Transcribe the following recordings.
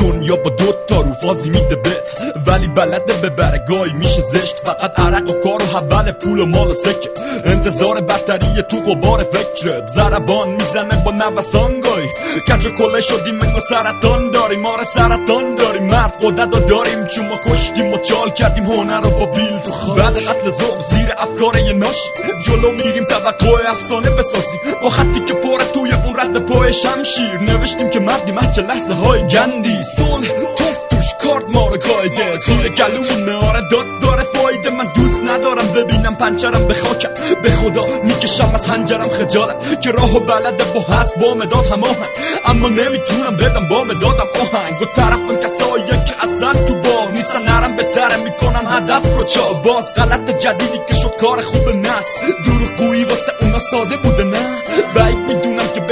دنیا با دو تا رو فازی میده بت. ولی بلده به برگای میشه زشت. فقط عرق و کار و حول پول و مال و سکه. انتظار برتری تو قبار فکرت زربان می‌زنه با نوسان گای کج و کله شدیم منگو سرطان داریم. آره سرطان داریم. مرد قدرت داریم. چون ما کشتیم و چال کردیم. هنر رو با بیل تو خواهد بعد قتل زوب زیر افکار یه ناشی جلو میریم توقع افسانه بسازیم. با خطی که پاره توی رد پای شمشیر نوشتیم که مردیم هرچه لحظه های گندی. صلح توف کارت ما رو قایده زیر گلومون مهاره داد داره فایده. من دوست ندارم ببینم پنچرم به خاکم به خدا می‌کشم از هنجرم خجالت. که راه و بلده با هست با مداد هماهنگ اما نمی‌تونم بدم با مدادم آهنگ. و طرفم کسایی که اصلا تو باغ نیستن. نرم بهتره می‌کنن هدف رو چال باز غلط جدیدی که شد کار خوب نس. دروغ واسه اونا ساده بوده نه.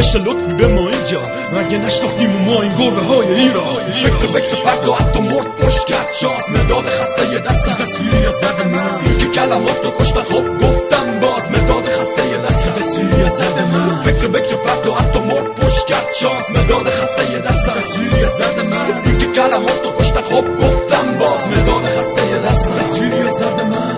بشه لطفی به ما اینجا. مگه نشناختیم ما این گربه های ایران. فکر فکر فرد و حتی مرد پشت کرد. شانس مداد خسته دست تصویری از درد من. این که کلمات رو کشتن خب گفتم باز مداد خسته دست تصویری از درد من. فکر فکر فرد و حتی مرد پشت کرد. شانس مداد خسته دست تصویری از درد من. این که کلمات رو کشتن خب گفتم باز مداد خسته دست تصویری از درد من.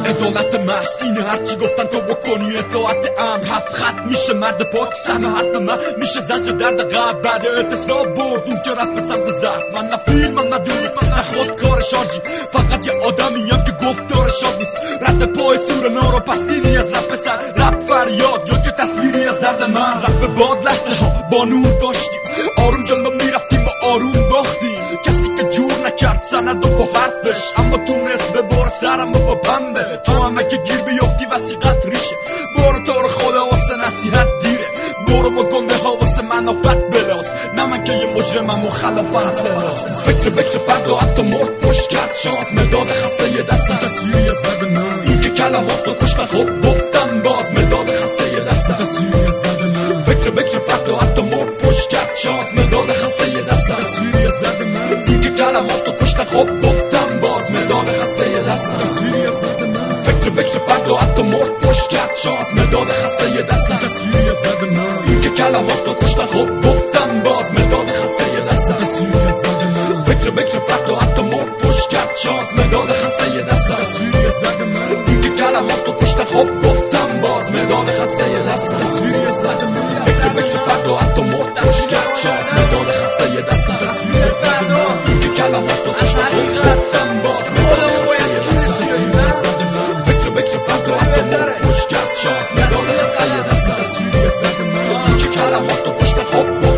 محض اینه هرچی گفتن تو بکنی اطاعت امر هفت خط میشه مرد پاک سهم حرف من میشه زجر درد قبل بعد اعتصاب برد اون که رفت به سمت زرد. من نه فیلمم نه دونی نه خود کار شارژی. فقط یه آدمی هم که گفتار شاد نیست. رد پای سور نارو پس دیدی از رپ سر رپ فریاد یا که تصویری از درد من. رپ باد لحظه ها با نور داشتیم. آروم جلو می‌رفتیم با آروم باختیم. کسی که جور نکرد سند و با حرفش. اما تونست به بار سرم و با پنبه تو منافت بلاس نه من که یه مجرمم و خلافت فکر فکر فرد و حتی مرد پشت کرد شانس مداد خسته یه دستم تصویری درد من این که کلمات رو کشتن خب گفتم باز مداد خسته یه دستم تصویری درد من فکر فکر فرد و حتی مرد پشت کرد شانس مداد خسته یه دستم تصویری درد من این که کلمات رو کشتن خب گفتم باز مداد خسته یه دستم تصویری درد من فکر فکر فرد و حتی مرد پشت کرد شانس مداد خسته یه دستم تصویری از درد من این که کلمات رو کشتن خب گفتم باز مداد خسته یه دستم تصویری از درد من فکر فکر فرد و حتی مرد پشت کرد شانس مداد خسته یه دستم تصویری از درد من این که کلمات رو کشتن خب گفتم باز مداد خسته یه دستم تصویری از درد من فکر فکر فرد و حتی مرد پشت کرد شانس مداد خسته یه دستم تصویری از درد من این که کلمات رو کشتن خب سید اصلا تصویری از زد من یکی کلمات تو پشت خواب